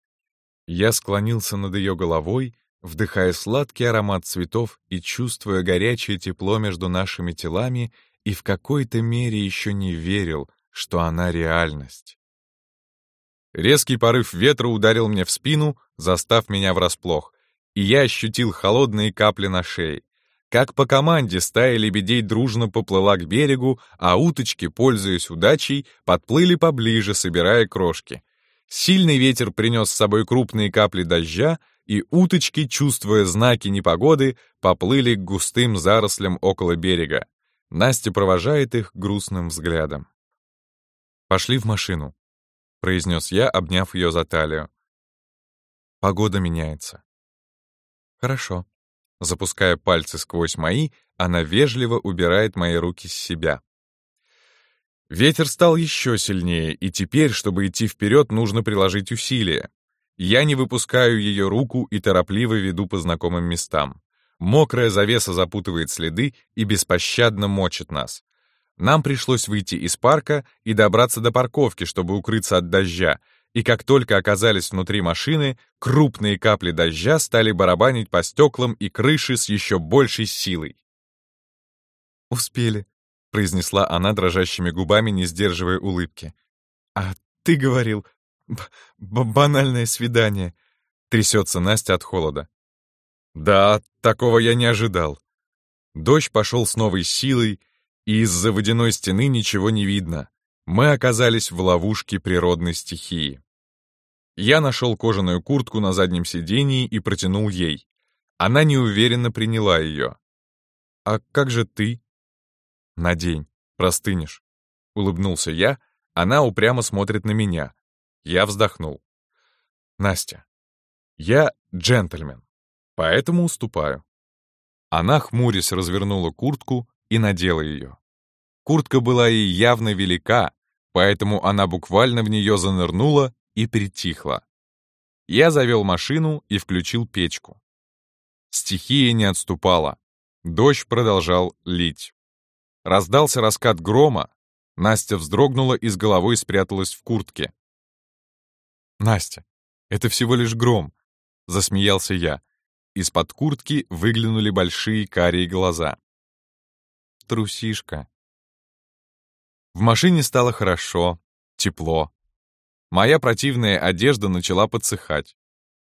Я склонился над ее головой, вдыхая сладкий аромат цветов и чувствуя горячее тепло между нашими телами, и в какой-то мере еще не верил, что она реальность. Резкий порыв ветра ударил мне в спину, застав меня врасплох, и я ощутил холодные капли на шее. Как по команде стая лебедей дружно поплыла к берегу, а уточки, пользуясь удачей, подплыли поближе, собирая крошки. Сильный ветер принес с собой крупные капли дождя, и уточки, чувствуя знаки непогоды, поплыли к густым зарослям около берега. Настя провожает их грустным взглядом. «Пошли в машину», — произнес я, обняв ее за талию. «Погода меняется». «Хорошо», Запуская пальцы сквозь мои, она вежливо убирает мои руки с себя. Ветер стал еще сильнее, и теперь, чтобы идти вперед, нужно приложить усилия. Я не выпускаю ее руку и торопливо веду по знакомым местам. Мокрая завеса запутывает следы и беспощадно мочит нас. Нам пришлось выйти из парка и добраться до парковки, чтобы укрыться от дождя, и как только оказались внутри машины, крупные капли дождя стали барабанить по стеклам и крыше с еще большей силой. «Успели», — произнесла она дрожащими губами, не сдерживая улыбки. «А ты говорил, б банальное свидание», — трясется Настя от холода. «Да, такого я не ожидал». Дождь пошел с новой силой, и из-за водяной стены ничего не видно. Мы оказались в ловушке природной стихии. Я нашел кожаную куртку на заднем сидении и протянул ей. Она неуверенно приняла ее. «А как же ты?» «Надень, простынешь», — улыбнулся я, она упрямо смотрит на меня. Я вздохнул. «Настя, я джентльмен, поэтому уступаю». Она, хмурясь, развернула куртку и надела ее. Куртка была ей явно велика, поэтому она буквально в нее занырнула и притихла. Я завел машину и включил печку. Стихия не отступала. Дождь продолжал лить. Раздался раскат грома. Настя вздрогнула и с головой спряталась в куртке. «Настя, это всего лишь гром», — засмеялся я. Из-под куртки выглянули большие карие глаза. «Трусишка». В машине стало хорошо, тепло. Моя противная одежда начала подсыхать.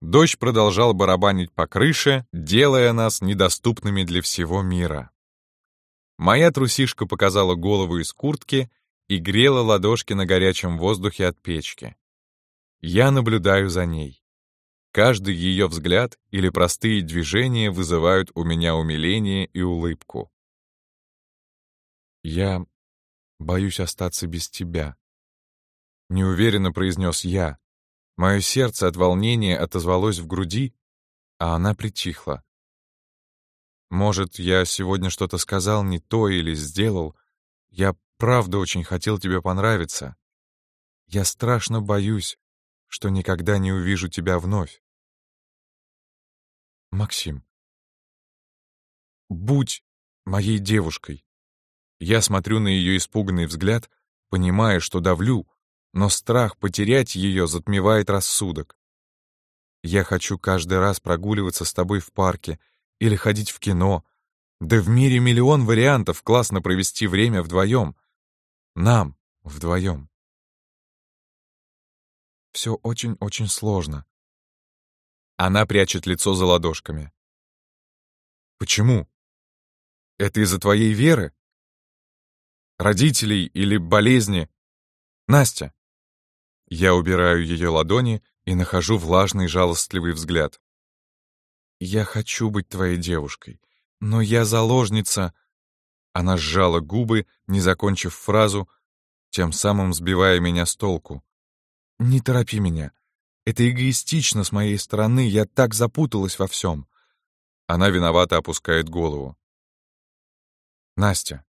Дождь продолжал барабанить по крыше, делая нас недоступными для всего мира. Моя трусишка показала голову из куртки и грела ладошки на горячем воздухе от печки. Я наблюдаю за ней. Каждый ее взгляд или простые движения вызывают у меня умиление и улыбку. Я боюсь остаться без тебя, — неуверенно произнес я. Мое сердце от волнения отозвалось в груди, а она притихла. Может, я сегодня что-то сказал не то или сделал. Я правда очень хотел тебе понравиться. Я страшно боюсь, что никогда не увижу тебя вновь. Максим, будь моей девушкой. Я смотрю на ее испуганный взгляд, понимая, что давлю, но страх потерять ее затмевает рассудок. Я хочу каждый раз прогуливаться с тобой в парке или ходить в кино. Да в мире миллион вариантов классно провести время вдвоем. Нам вдвоем. Все очень-очень сложно. Она прячет лицо за ладошками. Почему? Это из-за твоей веры? Родителей или болезни? Настя, я убираю ее ладони и нахожу влажный жалостливый взгляд. «Я хочу быть твоей девушкой, но я заложница...» Она сжала губы, не закончив фразу, тем самым сбивая меня с толку. «Не торопи меня. Это эгоистично с моей стороны, я так запуталась во всем». Она виновато опускает голову. «Настя,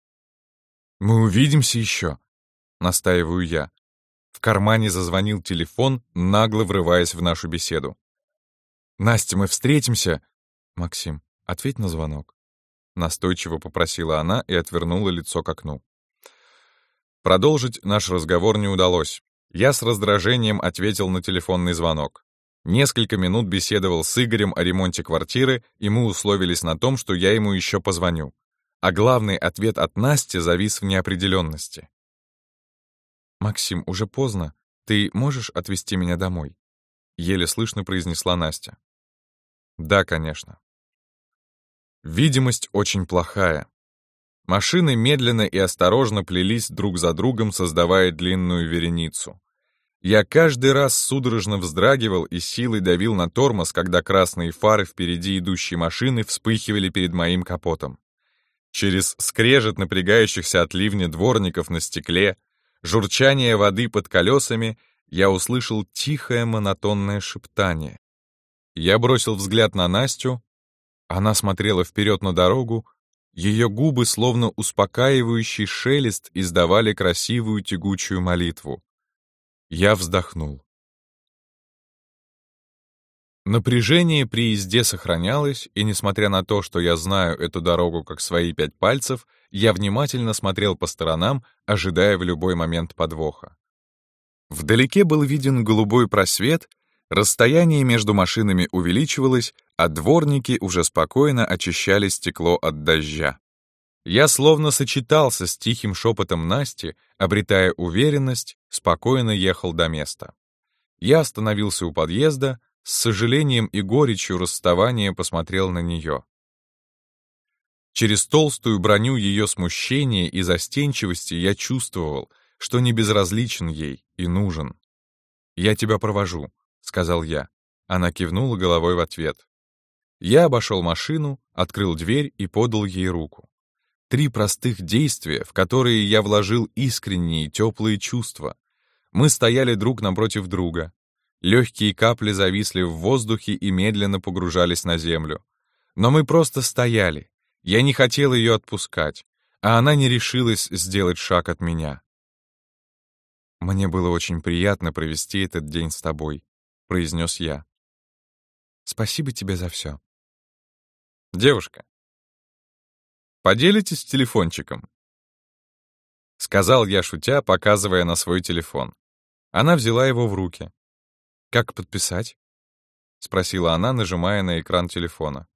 мы увидимся еще», — настаиваю я. В кармане зазвонил телефон, нагло врываясь в нашу беседу. «Настя, мы встретимся?» «Максим, ответь на звонок». Настойчиво попросила она и отвернула лицо к окну. Продолжить наш разговор не удалось. Я с раздражением ответил на телефонный звонок. Несколько минут беседовал с Игорем о ремонте квартиры, и мы условились на том, что я ему еще позвоню. А главный ответ от Насти завис в неопределенности. «Максим, уже поздно. Ты можешь отвезти меня домой?» Еле слышно произнесла Настя. «Да, конечно». Видимость очень плохая. Машины медленно и осторожно плелись друг за другом, создавая длинную вереницу. Я каждый раз судорожно вздрагивал и силой давил на тормоз, когда красные фары впереди идущей машины вспыхивали перед моим капотом. Через скрежет напрягающихся от ливня дворников на стекле, журчание воды под колесами, я услышал тихое монотонное шептание. Я бросил взгляд на Настю. Она смотрела вперед на дорогу, ее губы, словно успокаивающий шелест, издавали красивую тягучую молитву. Я вздохнул. Напряжение при езде сохранялось, и несмотря на то, что я знаю эту дорогу как свои пять пальцев, я внимательно смотрел по сторонам, ожидая в любой момент подвоха. Вдалеке был виден голубой просвет, расстояние между машинами увеличивалось, а дворники уже спокойно очищали стекло от дождя. Я словно сочетался с тихим шепотом Насти, обретая уверенность, спокойно ехал до места. Я остановился у подъезда, с сожалением и горечью расставания посмотрел на нее. Через толстую броню ее смущения и застенчивости я чувствовал, что не безразличен ей и нужен. «Я тебя провожу», — сказал я. Она кивнула головой в ответ. Я обошел машину, открыл дверь и подал ей руку. Три простых действия, в которые я вложил искренние теплые чувства. Мы стояли друг напротив друга. Легкие капли зависли в воздухе и медленно погружались на землю. Но мы просто стояли. Я не хотел ее отпускать, а она не решилась сделать шаг от меня. «Мне было очень приятно провести этот день с тобой», — произнес я. «Спасибо тебе за все». «Девушка, Поделитесь телефончиком?» Сказал я, шутя, показывая на свой телефон. Она взяла его в руки. «Как подписать?» — спросила она, нажимая на экран телефона.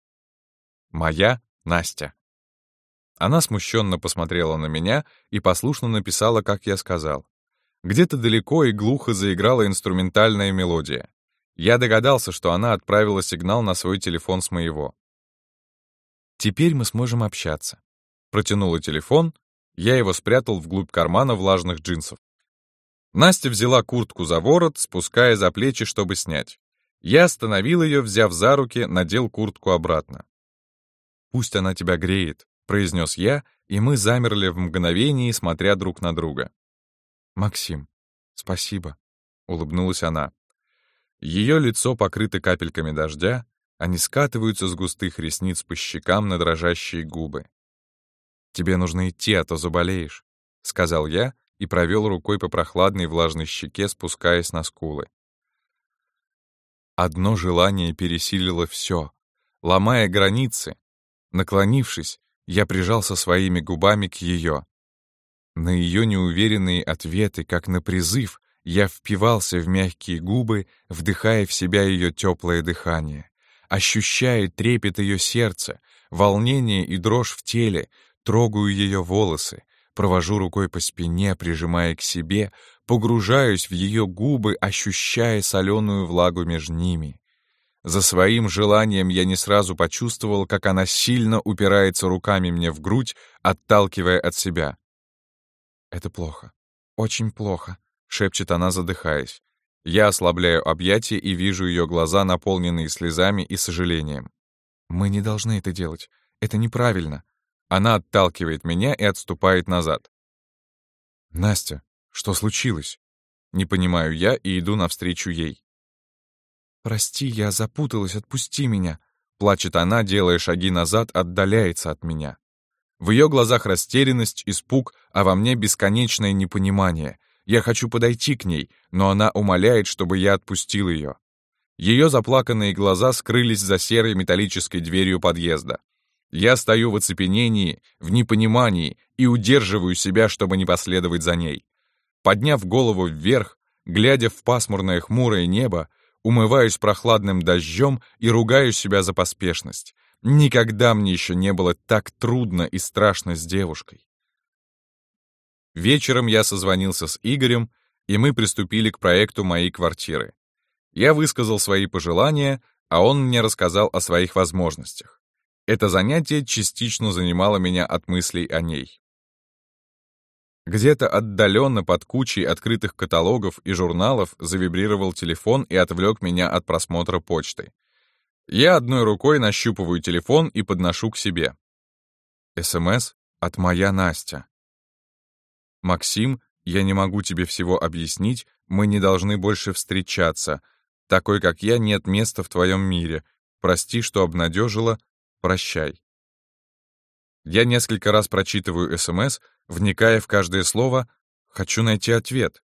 «Моя Настя». Она смущенно посмотрела на меня и послушно написала, как я сказал. Где-то далеко и глухо заиграла инструментальная мелодия. Я догадался, что она отправила сигнал на свой телефон с моего. Теперь мы сможем общаться. Протянула телефон, я его спрятал вглубь кармана влажных джинсов. Настя взяла куртку за ворот, спуская за плечи, чтобы снять. Я остановил ее, взяв за руки, надел куртку обратно. «Пусть она тебя греет», — произнес я, и мы замерли в мгновении, смотря друг на друга. «Максим, спасибо», — улыбнулась она. Ее лицо покрыто капельками дождя, они скатываются с густых ресниц по щекам на дрожащие губы. «Тебе нужно идти, а то заболеешь», — сказал я и провел рукой по прохладной влажной щеке, спускаясь на скулы. Одно желание пересилило все, ломая границы. Наклонившись, я прижался своими губами к ее. На ее неуверенные ответы, как на призыв, я впивался в мягкие губы, вдыхая в себя ее теплое дыхание ощущает трепет ее сердца, волнение и дрожь в теле, трогаю ее волосы, провожу рукой по спине, прижимая к себе, погружаюсь в ее губы, ощущая соленую влагу между ними. За своим желанием я не сразу почувствовал, как она сильно упирается руками мне в грудь, отталкивая от себя. «Это плохо. Очень плохо», — шепчет она, задыхаясь. Я ослабляю объятия и вижу ее глаза, наполненные слезами и сожалением. «Мы не должны это делать. Это неправильно». Она отталкивает меня и отступает назад. «Настя, что случилось?» Не понимаю я и иду навстречу ей. «Прости, я запуталась, отпусти меня», — плачет она, делая шаги назад, отдаляется от меня. В ее глазах растерянность, испуг, а во мне бесконечное непонимание — я хочу подойти к ней, но она умоляет, чтобы я отпустил ее. Ее заплаканные глаза скрылись за серой металлической дверью подъезда. Я стою в оцепенении, в непонимании и удерживаю себя, чтобы не последовать за ней. Подняв голову вверх, глядя в пасмурное хмурое небо, умываюсь прохладным дождем и ругаю себя за поспешность. Никогда мне еще не было так трудно и страшно с девушкой. Вечером я созвонился с Игорем, и мы приступили к проекту моей квартиры. Я высказал свои пожелания, а он мне рассказал о своих возможностях. Это занятие частично занимало меня от мыслей о ней. Где-то отдаленно под кучей открытых каталогов и журналов завибрировал телефон и отвлек меня от просмотра почты. Я одной рукой нащупываю телефон и подношу к себе. СМС от моя Настя. «Максим, я не могу тебе всего объяснить, мы не должны больше встречаться. Такой, как я, нет места в твоем мире. Прости, что обнадежила. Прощай». Я несколько раз прочитываю СМС, вникая в каждое слово, хочу найти ответ.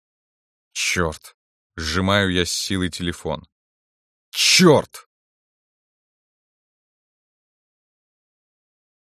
Черт! Сжимаю я с силой телефон. Черт!